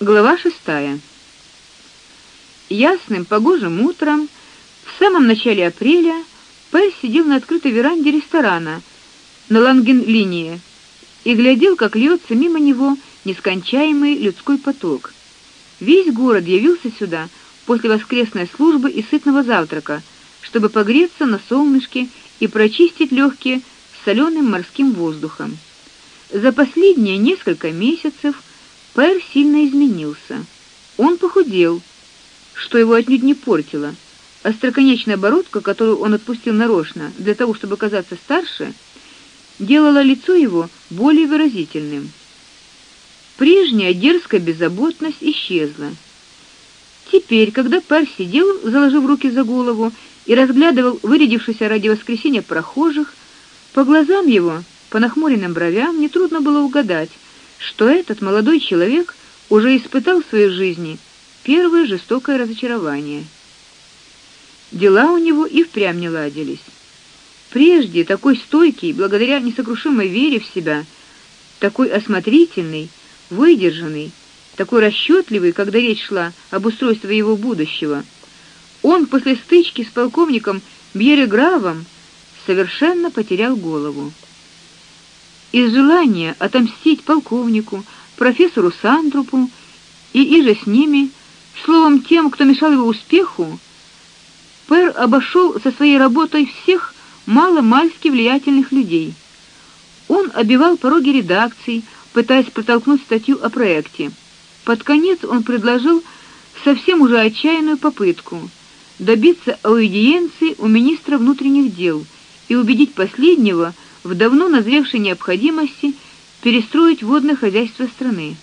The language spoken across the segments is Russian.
Глава шестая. Ясным погожим утром в самом начале апреля Пэль сидел на открытой веранде ресторана на Ланген-линии и глядел, как льется мимо него нескончаемый людской поток. Весь город явился сюда после воскресной службы и сытного завтрака, чтобы погреться на солнышке и прочистить легкие соленым морским воздухом. За последние несколько месяцев Пэр сильно изменился. Он похудел, что его отнюдь не портило. Остроконечная бородка, которую он отпустил нарочно для того, чтобы казаться старше, делала лицо его более выразительным. Прежняя дерзкая беззаботность исчезла. Теперь, когда Пэр сидел, заложив руки за голову, и разглядывал вырядившихся ради воскресения прохожих, по глазам его, по нахмуренным бровям, не трудно было угадать, что этот молодой человек уже испытал в своей жизни первое жестокое разочарование. Дела у него и впрямь не ладились. Прежде такой стойкий, благодаря несокрушимой вере в себя, такой осмотрительный, выдержанный, такой расчетливый, когда речь шла об устройстве его будущего. Он после стычки с полковником Бьерегравом совершенно потерял голову. Из желания отомстить полковнику, профессору Сантрупу и иже с ними, словом тем, кто мешал его успеху, Пэр обошел со своей работой всех мало-мальски влиятельных людей. Он обивал пороги редакций, пытаясь протолкнуть статью о проекте. Под конец он предложил совсем уже отчаянную попытку добиться аудиенции у министра внутренних дел и убедить последнего в давно назревшей необходимости перестроить водное хозяйство страны.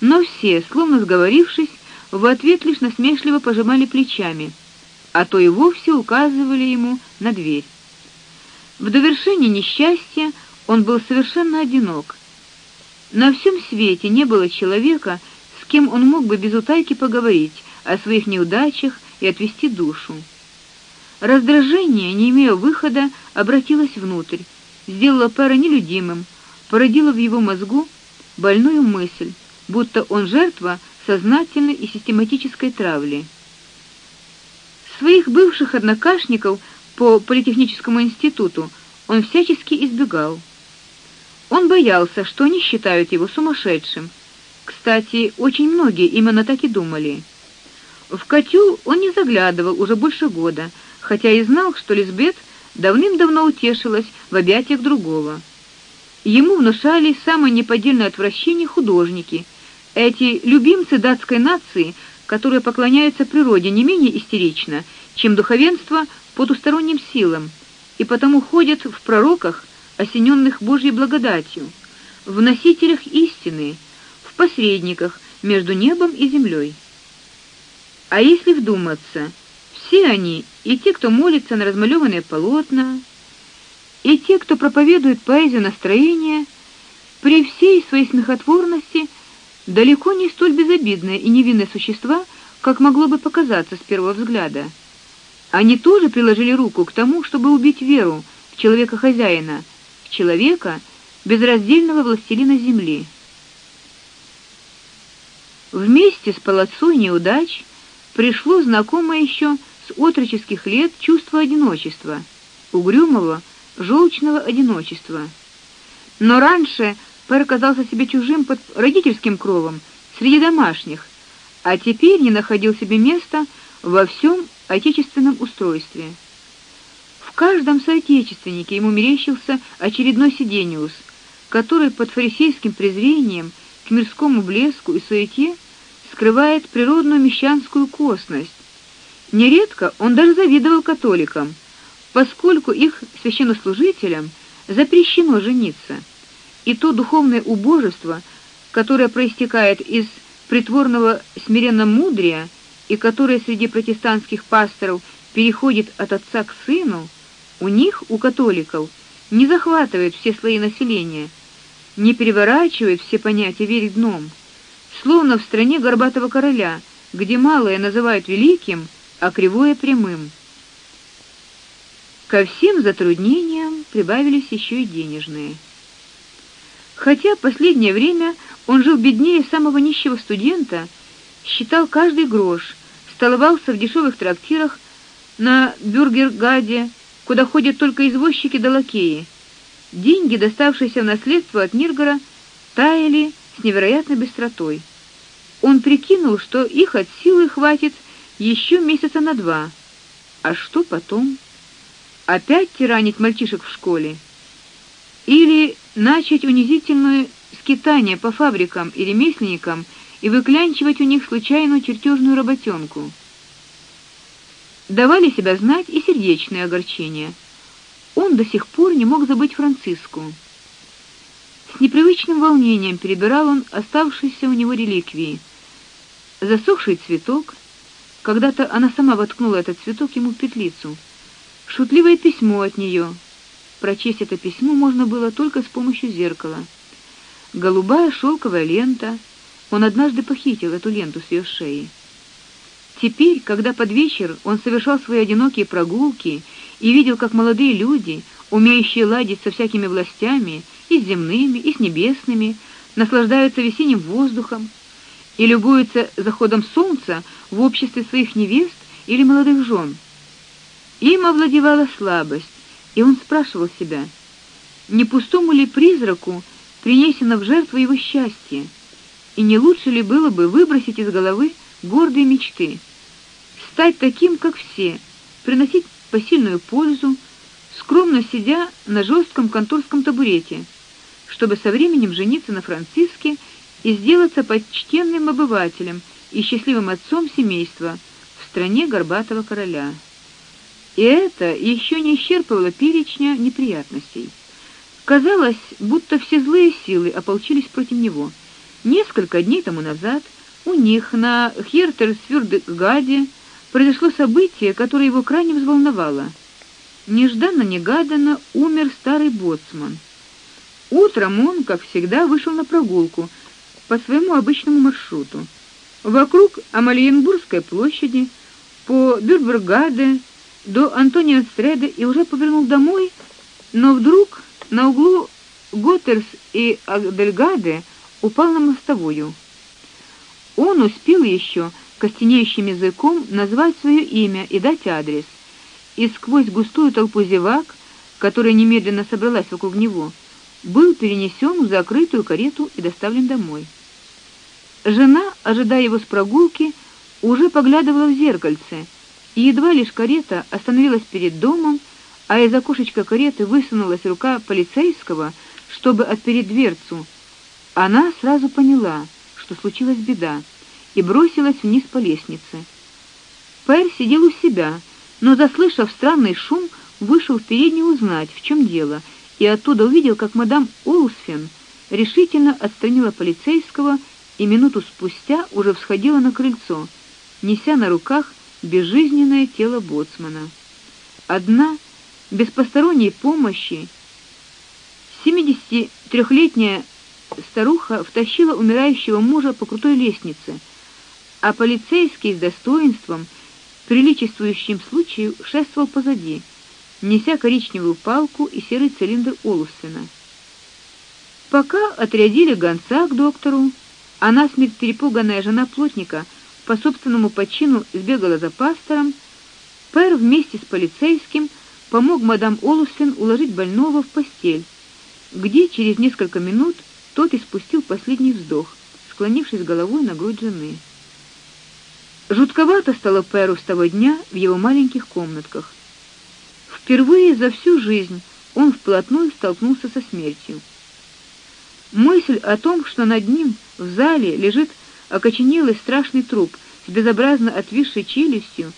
Но все, словно сговорившись, в ответ лишь насмешливо пожимали плечами, а то и вовсе указывали ему на дверь. В довершение несчастья он был совершенно одинок. На всем свете не было человека, с кем он мог бы без утайки поговорить о своих неудачах и отвести душу. Раздражение, не имея выхода, обратилось внутрь, сделало Пэра нелюдимым, породило в его мозгу больную мысль, будто он жертва сознательной и систематической травли. Своих бывших однокашников по политехническому институту он всячески избегал. Он боялся, что они считают его сумасшедшим. Кстати, очень многие именно так и думали. В котел он не заглядывал уже больше года, хотя и знал, что Лизбет давным-давно утешилась в объятиях другого. Ему внушали самое неподдельное отвращение художники, эти любимцы датской нации, которые поклоняются природе не менее истерично, чем духовенство потусторонним силам, и потому ходят в пророках, осененных Божьей благодатью, в носителях истины, в посредниках между небом и землей. А если вдуматься, все они, и те, кто молится на размалеванные полотна, и те, кто проповедует поэзию настроения, при всей своей смехотворности далеко не столь безобидные и невинные существа, как могло бы показаться с первого взгляда. Они тоже приложили руку к тому, чтобы убить веру в человека-хозяина, в человека безраздельного властелина земли. Вместе с полосой неудач пришло знакомое еще с отроческих лет чувство одиночества, угрюмого, желчного одиночества. Но раньше Пэр казался себе чужим под родительским кровом среди домашних, а теперь не находил себе места во всем отечественном устройстве. В каждом соотечественнике ему мерещился очередной Сидениус, который под фарисейским презрением к мирскому блеску и суете скрывает природную мещанскую косность, Нередко он даже завидовал католикам, поскольку их священнослужителям запрещено жениться. И то духовное убожество, которое проистекает из притворного смиренномудрия и которое среди протестантских пасторов переходит от отца к сыну, у них, у католиков, не захватывает все слои населения, не переворачивает все понятия вверх дном, словно в стране горбатого короля, где малое называют великим, а кривое прямым. Ко всем затруднениям прибавились еще и денежные. Хотя последнее время он жил беднее самого нищего студента, считал каждый грош, столовался в дешевых трактирах на Бюргергаде, куда ходят только извозчики да лакеи. Деньги, доставшиеся в наследство от Ниргора, таяли с невероятной быстротой. Он прикинул, что их от силы хватит еще месяца на два. А что потом? Опять тиранить мальчишек в школе? Или начать унизительное скитание по фабрикам и ремесленникам и выклянчивать у них случайную чертежную работенку? Давали себя знать и сердечные огорчения. Он до сих пор не мог забыть Франциску. С непривычным волнением перебирал он оставшиеся у него реликвии. Засохший цветок, когда-то она сама воткнула этот цветок ему в петлицу. Шутливое письмо от нее. Прочесть это письмо можно было только с помощью зеркала. Голубая шелковая лента. Он однажды похитил эту ленту с ее шеи. Теперь, когда под вечер он совершал свои одинокие прогулки и видел, как молодые люди, умеющие ладить со всякими властями, и с земными, и с небесными, наслаждаются весенним воздухом и любуются заходом солнца в обществе своих невест или молодых жен. Им овладевала слабость, и он спрашивал себя: не пустому ли призраку принесено в жертву его счастье, и не лучше ли было бы выбросить из головы гордые мечты, стать таким, как все, приносить посильную пользу, скромно сидя на жестком конторском табурете, чтобы со временем жениться на Франциске и сделаться почтенным обывателем и счастливым отцом семейства в стране горбатого короля. И это еще не исчерпывало перечня неприятностей. Казалось, будто все злые силы ополчились против него. Несколько дней тому назад у них на Хертерсфюрдгаде произошло событие, которое его крайне взволновало. Нежданно-негаданно умер старый боцман. Утром он, как всегда, вышел на прогулку по своему обычному маршруту. Вокруг Амалиенбургской площади, по Бюрбергаде до Антонио-Стреда и уже повернул домой, но вдруг на углу Готерс и Агдельгаде упал на мостовую. Он успел еще костенеющим языком назвать свое имя и дать адрес. И сквозь густую толпу зевак, которая немедленно собралась вокруг него, был перенесен в закрытую карету и доставлен домой. Жена, ожидая его с прогулки, уже поглядывала в зеркальце, и едва лишь карета остановилась перед домом, а из окошечка кареты высунулась рука полицейского, чтобы отпереть дверцу, она сразу поняла, что случилась беда и бросилась вниз по лестнице. Пэр сидел у себя, но заслышав странный шум, вышел в переднюю узнать, в чем дело, и оттуда увидел, как мадам Олсфен решительно отстранила полицейского и минуту спустя уже всходила на крыльцо, неся на руках безжизненное тело боцмана. Одна, без посторонней помощи, 73-летняя старуха втащила умирающего мужа по крутой лестнице а полицейский с достоинством, приличествующим случаю, шествовал позади, неся коричневую палку и серый цилиндр Олусена. Пока отрядили гонца к доктору, а насмерть перепуганная жена плотника по собственному почину сбегала за пастором, Пэр вместе с полицейским помог мадам Олусен уложить больного в постель, где через несколько минут тот испустил последний вздох, склонившись головой на грудь жены. Жутковато стало Перу с того дня в его маленьких комнатках. Впервые за всю жизнь он вплотную столкнулся со смертью. Мысль о том, что над ним в зале лежит окоченелый страшный труп с безобразно отвисшей челюстью,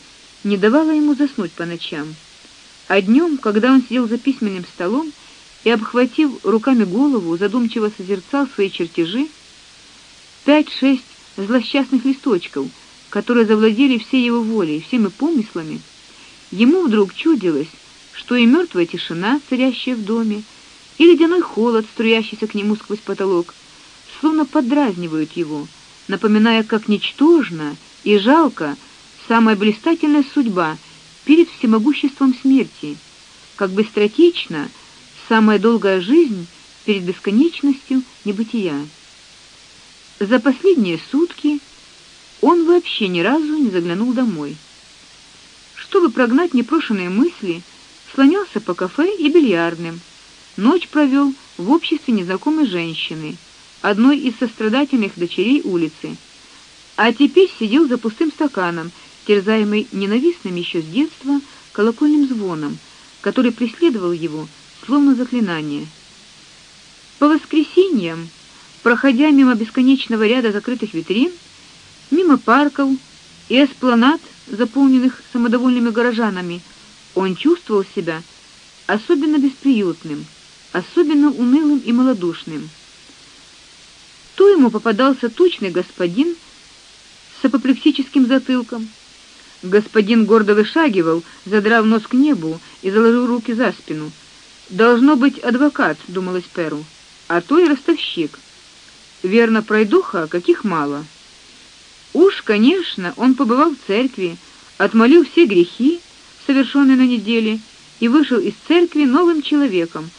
не давала ему заснуть по ночам. А днем, когда он сидел за письменным столом и обхватив руками голову, задумчиво созерцал свои чертежи, пять-шесть злосчастных листочков — которые завладели всей его волей, всеми помыслами, ему вдруг чудилось, что и мертвая тишина, царящая в доме, и ледяной холод, струящийся к нему сквозь потолок, словно подразнивают его, напоминая, как ничтожна и жалко самая блистательная судьба перед всемогуществом смерти, как быстротечна самая долгая жизнь перед бесконечностью небытия. За последние сутки он вообще ни разу не заглянул домой. Чтобы прогнать непрошенные мысли, слонялся по кафе и бильярдным. Ночь провел в обществе незнакомой женщины, одной из сострадательных дочерей улицы. А теперь сидел за пустым стаканом, терзаемый ненавистным еще с детства колокольным звоном, который преследовал его словно заклинание. По воскресеньям, проходя мимо бесконечного ряда закрытых витрин, мимо парков и эспланад, заполненных самодовольными горожанами, он чувствовал себя особенно бесприютным, особенно унылым и малодушным. То ему попадался тучный господин с апоплексическим затылком. Господин гордо вышагивал, задрав нос к небу и заложив руки за спину. Должно быть адвокат, думалось Перу, а то и ростовщик. Верно, пройдуха, каких мало. Уж, конечно, он побывал в церкви, отмолил все грехи, совершенные на неделе, и вышел из церкви новым человеком,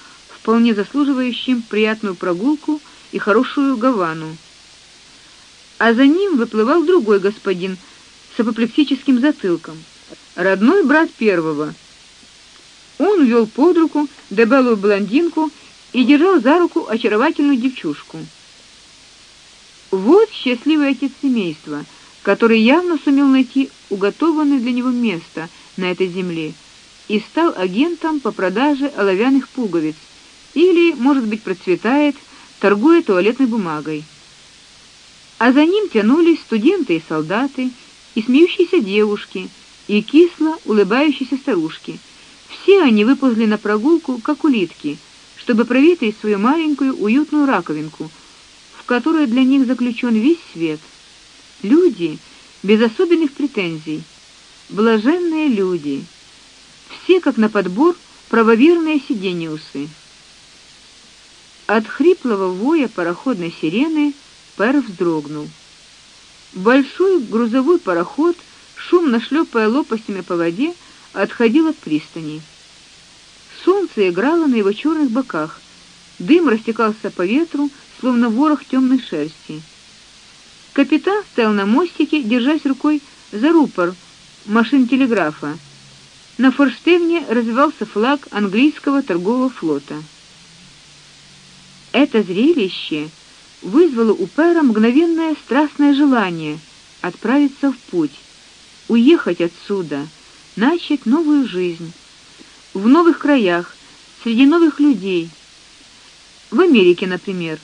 вполне заслуживающим приятную прогулку и хорошую гавану. А за ним выплывал другой господин с апоплексическим затылком, родной брат первого. Он вел под руку дебелую блондинку и держал за руку очаровательную девчушку. Вот счастливый отец семейства, который явно сумел найти уготованное для него место на этой земле и стал агентом по продаже оловянных пуговиц или, может быть, процветает, торгуя туалетной бумагой. А за ним тянулись студенты и солдаты, и смеющиеся девушки, и кисло улыбающиеся старушки. Все они выползли на прогулку, как улитки, чтобы проветрить свою маленькую уютную раковинку — в которой для них заключен весь свет. Люди без особенных претензий, блаженные люди, все как на подбор правоверные сидениусы. От хриплого воя пароходной сирены Пер вздрогнул. Большой грузовой пароход, шумно шлепая лопастями по воде, отходил от пристани. Солнце играло на его черных боках. Дым растекался по ветру, словно ворох темной шерсти. Капитан стоял на мостике, держась рукой за рупор машин телеграфа. На форштевне развивался флаг английского торгового флота. Это зрелище вызвало у Пэра мгновенное страстное желание отправиться в путь, уехать отсюда, начать новую жизнь в новых краях, среди новых людей. В Америке, например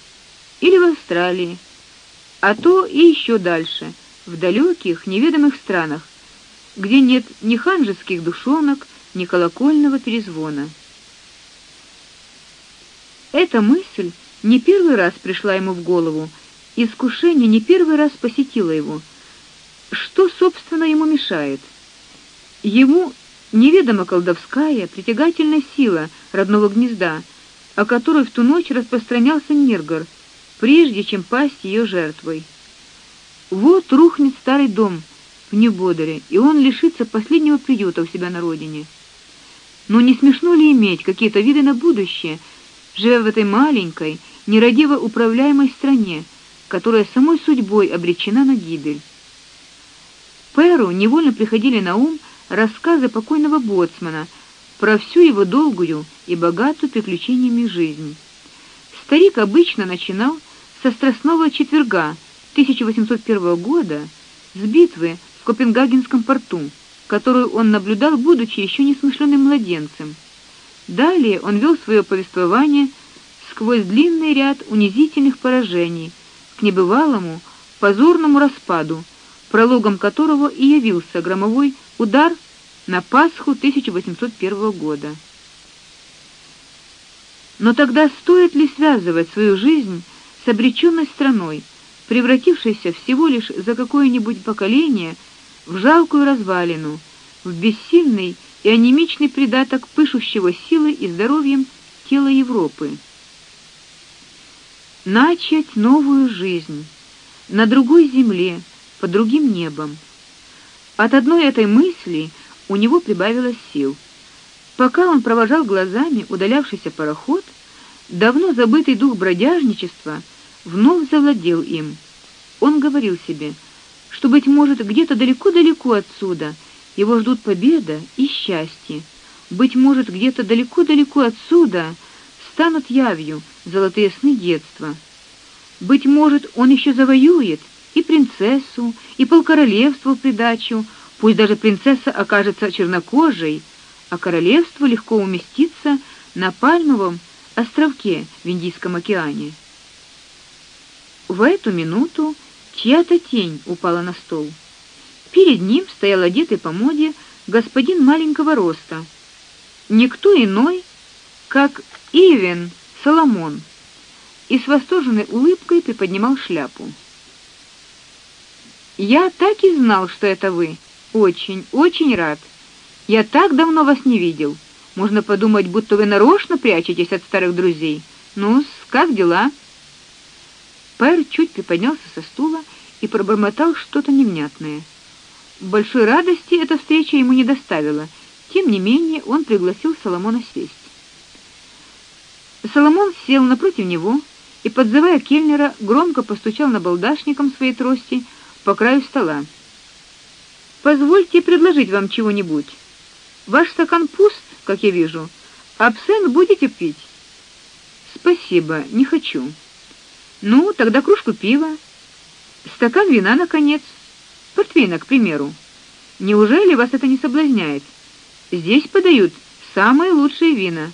или в Австралии, а то и еще дальше, в далеких, неведомых странах, где нет ни ханжеских душонок, ни колокольного перезвона. Эта мысль не первый раз пришла ему в голову, искушение не первый раз посетило его. Что, собственно, ему мешает? Ему неведома колдовская, притягательная сила родного гнезда, о которой в ту ночь распространялся Нергор — прежде чем пасть ее жертвой. Вот рухнет старый дом в Небодере, и он лишится последнего приюта у себя на родине. Но не смешно ли иметь какие-то виды на будущее, живя в этой маленькой, нерадиво управляемой стране, которая самой судьбой обречена на гибель? Перу невольно приходили на ум рассказы покойного боцмана про всю его долгую и богатую приключениями жизнь. Старик обычно начинал со Страстного четверга 1801 года с битвы в Копенгагенском порту, которую он наблюдал, будучи еще несмышленым младенцем. Далее он вел свое повествование сквозь длинный ряд унизительных поражений к небывалому позорному распаду, прологом которого и явился громовой удар на Пасху 1801 года. Но тогда стоит ли связывать свою жизнь с обреченной страной, превратившейся всего лишь за какое-нибудь поколение в жалкую развалину, в бессильный и анемичный придаток пышущего силой и здоровьем тела Европы. Начать новую жизнь на другой земле, под другим небом. От одной этой мысли у него прибавилось сил. Пока он провожал глазами удалявшийся пароход, Давно забытый дух бродяжничества вновь завладел им. Он говорил себе, что быть может, где-то далеко-далеко отсюда его ждут победа и счастье. Быть может, где-то далеко-далеко отсюда станут явью золотые сны детства. Быть может, он еще завоюет и принцессу, и полкоролевства в придачу, пусть даже принцесса окажется чернокожей, а королевство легко уместится на пальмовом островке в Индийском океане. В эту минуту чья-то тень упала на стол. Перед ним стоял одетый по моде господин маленького роста, никто иной, как Ивен Соломон, и с восторженной улыбкой приподнимал шляпу. Я так и знал, что это вы. Очень, очень рад. Я так давно вас не видел. Можно подумать, будто вы нарочно прячетесь от старых друзей. Ну, как дела? Пэр чуть приподнялся со стула и пробормотал что-то невнятное. Большой радости эта встреча ему не доставила. Тем не менее, он пригласил Соломона сесть. Соломон сел напротив него и, подзывая кельнера, громко постучал на балдашником своей трости по краю стола. Позвольте предложить вам чего-нибудь. Ваш стакан пуст, как я вижу. Абсент будете пить? Спасибо, не хочу. Ну, тогда кружку пива, стакан вина наконец, портвейна, к примеру. Неужели вас это не соблазняет? Здесь подают самые лучшие вина.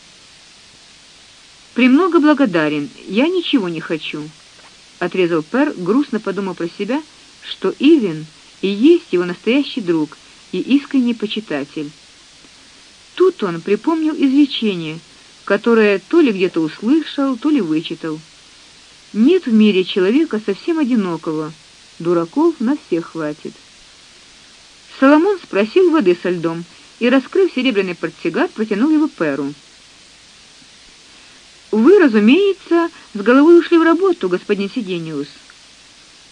Премного благодарен. Я ничего не хочу, отрезал Пер, грустно подумав про себя, что Ивен и есть его настоящий друг и искренний почитатель. Тут он припомнил изречение, которое то ли где-то услышал, то ли вычитал. Нет в мире человека совсем одинокого. Дураков на всех хватит. Соломон спросил воды со льдом и, раскрыв серебряный портсигар, протянул его Перу. Вы, разумеется, с головой ушли в работу, господин Сидениус.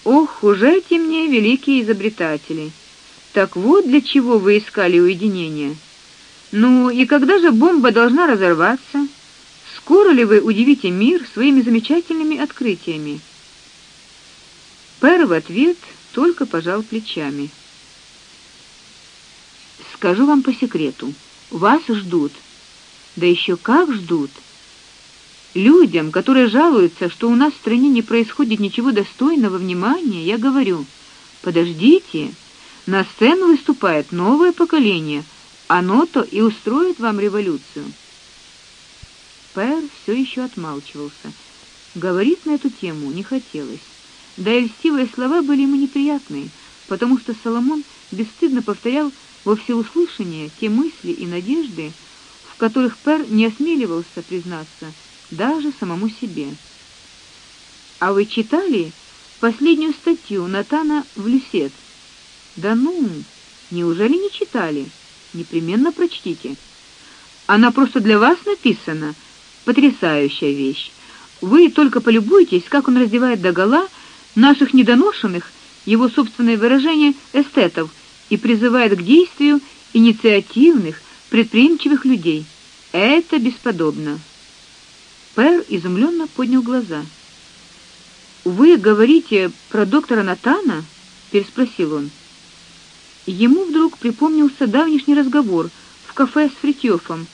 Ох, уже те мне великие изобретатели. Так вот для чего вы искали уединение. Ну и когда же бомба должна разорваться? Скоро ли вы удивите мир своими замечательными открытиями? Пэр в ответ только пожал плечами. Скажу вам по секрету, вас ждут. Да еще как ждут. Людям, которые жалуются, что у нас в стране не происходит ничего достойного внимания, я говорю: подождите, на сцену выступает новое поколение, оно-то и устроит вам революцию. Пэр все еще отмалчивался. Говорить на эту тему не хотелось. Да и льстивые слова были ему неприятны, потому что Соломон бесстыдно повторял во всеуслышание те мысли и надежды, в которых Пэр не осмеливался признаться даже самому себе. А вы читали последнюю статью Натана в Люсет? Да ну, неужели не читали? Непременно прочтите. Она просто для вас написана. Потрясающая вещь. Вы только полюбуйтесь, как он раздевает догола наших недоношенных, его собственное выражение эстетов и призывает к действию инициативных, предприимчивых людей. Это бесподобно. Пэр изумленно поднял глаза. Вы говорите про доктора Натана? переспросил он. Ему вдруг припомнился давнишний разговор в кафе с Фритьёфом.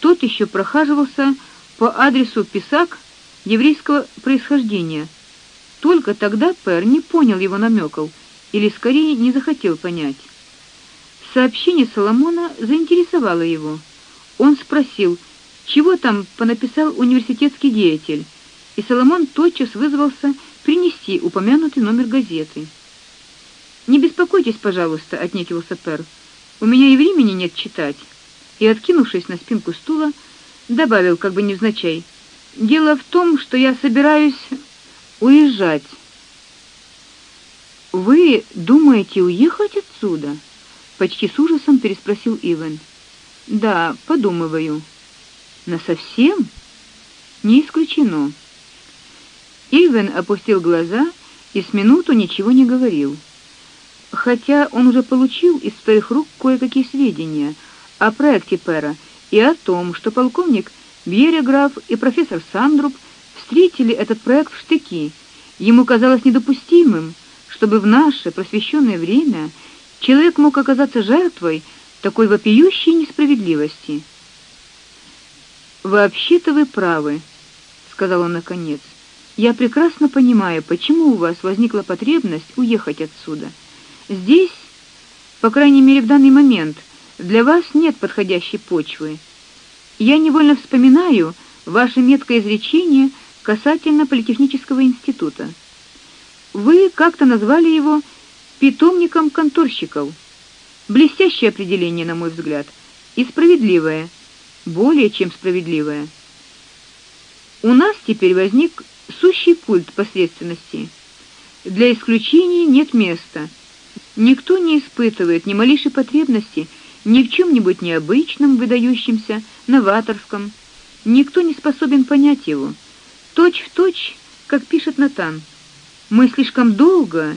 Тот еще прохаживался по адресу Писак еврейского происхождения. Только тогда Пэр не понял его намеков или скорее не захотел понять. Сообщение Соломона заинтересовало его. Он спросил, чего там понаписал университетский деятель, и Соломон тотчас вызвался принести упомянутый номер газеты. Не беспокойтесь, пожалуйста, отнекивался Пер. У меня и времени нет читать. И откинувшись на спинку стула, добавил как бы невзначай: "Дело в том, что я собираюсь уезжать". Вы думаете уехать отсюда? почти с ужасом переспросил Иван. Да, подумываю. На совсем? Не исключено. Иван опустил глаза и с минуту ничего не говорил хотя он уже получил из своих рук кое-какие сведения о проекте Пера и о том, что полковник Бьереграф и профессор Сандруб встретили этот проект в штыки. Ему казалось недопустимым, чтобы в наше просвещенное время человек мог оказаться жертвой такой вопиющей несправедливости. Вообще-то вы правы, сказал он наконец. Я прекрасно понимаю, почему у вас возникла потребность уехать отсюда. Здесь, по крайней мере, в данный момент для вас нет подходящей почвы. Я невольно вспоминаю ваше меткое изречение касательно политехнического института. Вы как-то назвали его питомником конторщиков. Блестящее определение, на мой взгляд, и справедливое, более чем справедливое. У нас теперь возник сущий культ посредственности. Для исключений нет места. Никто не испытывает ни малейшей потребности ни в чем нибудь необычном, выдающемся, новаторском. Никто не способен понять его. Точь в точь, как пишет Натан. Мы слишком долго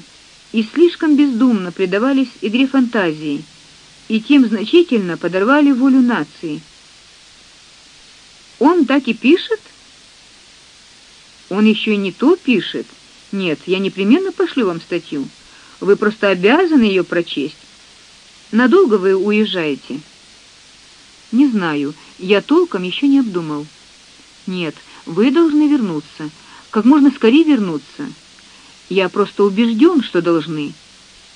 и слишком бездумно предавались игре фантазии и тем значительно подорвали волю нации. Он так и пишет? Он еще и не то пишет. Нет, я непременно пошлю вам статью. Вы просто обязаны ее прочесть. Надолго вы уезжаете? Не знаю, я толком еще не обдумал. Нет, вы должны вернуться, как можно скорее вернуться. Я просто убежден, что должны.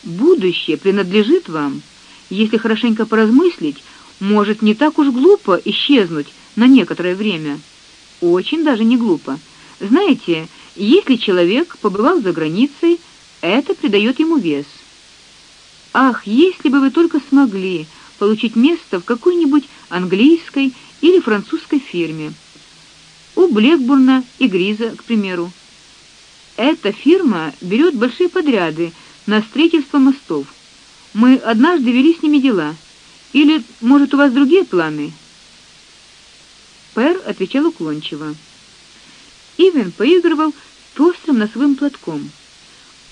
Будущее принадлежит вам. Если хорошенько поразмыслить, может не так уж глупо исчезнуть на некоторое время. Очень даже не глупо. Знаете, если человек побывал за границей, это придает ему вес. Ах, если бы вы только смогли получить место в какой-нибудь английской или французской фирме. У Блекбурна и Гриза, к примеру. Эта фирма берет большие подряды на строительство мостов. Мы однажды вели с ними дела. Или, может, у вас другие планы? Пэр отвечал уклончиво. Ивен поигрывал пестрым носовым платком.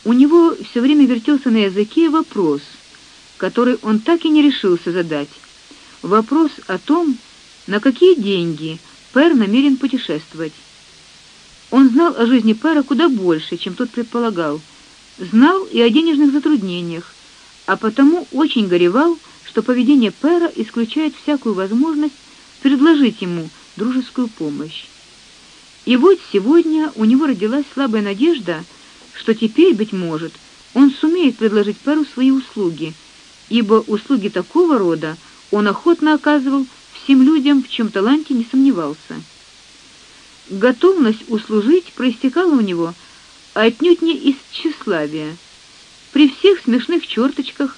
У него все время вертелся на языке вопрос, который он так и не решился задать. Вопрос о том, на какие деньги Пэр намерен путешествовать. Он знал о жизни Пэра куда больше, чем тот предполагал. Знал и о денежных затруднениях, а потому очень горевал, что поведение Пэра исключает всякую возможность предложить ему дружескую помощь. И вот сегодня у него родилась слабая надежда, что теперь быть может, он сумеет предложить Пэру свои услуги, ибо услуги такого рода он охотно оказывал всем людям, в чем таланте не сомневался. Готовность услужить проистекала у него отнюдь не из тщеславия. При всех смешных черточках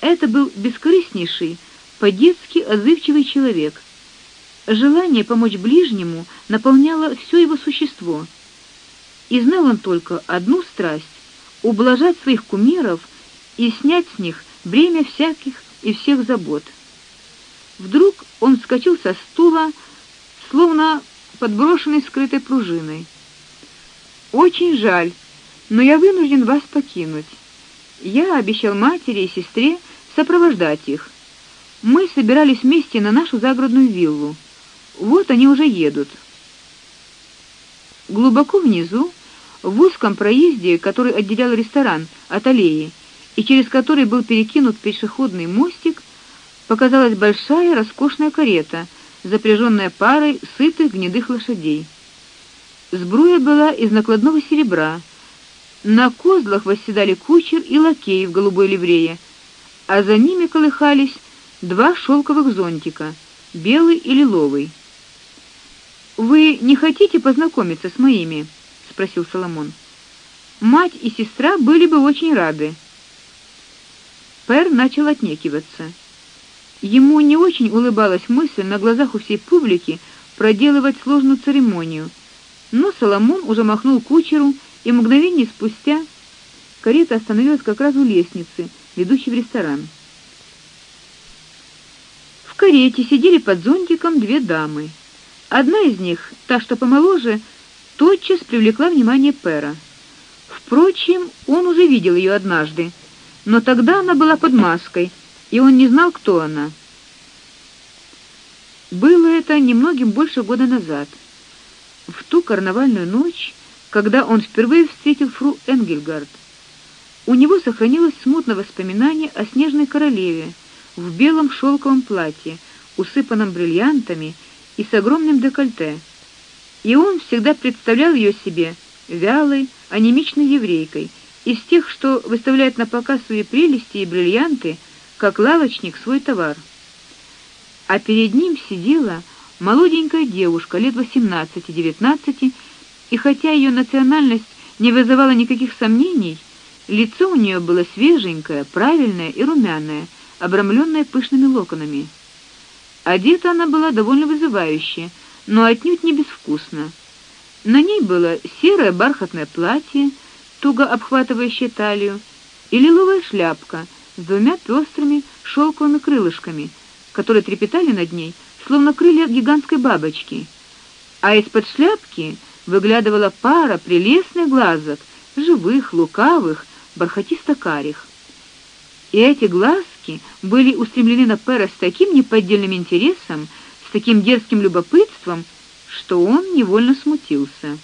это был бескорыстнейший, по-детски отзывчивый человек. Желание помочь ближнему наполняло все его существо. И знал он только одну страсть ублажать своих кумиров и снять с них бремя всяких и всех забот. Вдруг он вскочил со стула, словно подброшенный скрытой пружиной. Очень жаль, но я вынужден вас покинуть. Я обещал матери и сестре сопровождать их. Мы собирались вместе на нашу загородную виллу. Вот они уже едут. Глубоко внизу, в узком проезде, который отделял ресторан от аллеи и через который был перекинут пешеходный мостик, показалась большая роскошная карета, запряженная парой сытых гнедых лошадей. Сбруя была из накладного серебра. На козлах восседали кучер и лакей в голубой ливрее, а за ними колыхались два шелковых зонтика, белый и лиловый. Вы не хотите познакомиться с моими? спросил Соломон. Мать и сестра были бы очень рады. Пер начал отнекиваться. Ему не очень улыбалась мысль на глазах у всей публики проделывать сложную церемонию. Но Соломон уже махнул кучеру, и мгновение спустя карета остановилась как раз у лестницы, ведущей в ресторан. В карете сидели под зонтиком две дамы. Одна из них, та, что помоложе, тотчас привлекла внимание Пера. Впрочем, он уже видел ее однажды, но тогда она была под маской, и он не знал, кто она. Было это немногим больше года назад. В ту карнавальную ночь, когда он впервые встретил фру Энгельгард. У него сохранилось смутное воспоминание о снежной королеве в белом шелковом платье, усыпанном бриллиантами и с огромным декольте. И он всегда представлял ее себе вялой, анемичной еврейкой, из тех, что выставляют на показ свои прелести и бриллианты, как лавочник свой товар. А перед ним сидела молоденькая девушка лет 18-19, и хотя ее национальность не вызывала никаких сомнений, лицо у нее было свеженькое, правильное и румяное, обрамленное пышными локонами. Одета она была довольно вызывающе, но отнюдь не безвкусно. На ней было серое бархатное платье, туго обхватывающее талию, и лиловая шляпка с двумя пестрыми шелковыми крылышками, которые трепетали над ней, словно крылья гигантской бабочки. А из-под шляпки выглядывала пара прелестных глазок, живых, лукавых, бархатисто-карих. И эти глазки были устремлены на Пэра с таким неподдельным интересом, с таким дерзким любопытством, что он невольно смутился.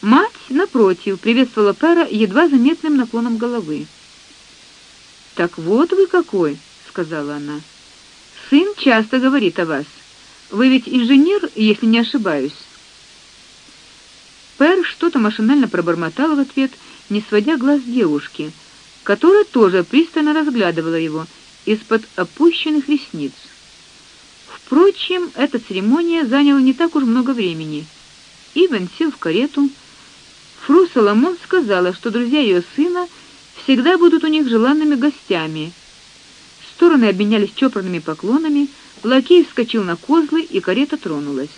Мать, напротив, приветствовала Пэра едва заметным наклоном головы. "Так вот вы какой", сказала она. "Сын часто говорит о вас. Вы ведь инженер, если не ошибаюсь". Пэр что-то машинально пробормотал в ответ, не сводя глаз с девушки, которая тоже пристально разглядывала его из-под опущенных ресниц. Впрочем, эта церемония заняла не так уж много времени. Иван сел в карету, Фру Соломон сказала, что друзья ее сына всегда будут у них желанными гостями. Стороны обменялись чопорными поклонами, лакей вскочил на козлы, и карета тронулась.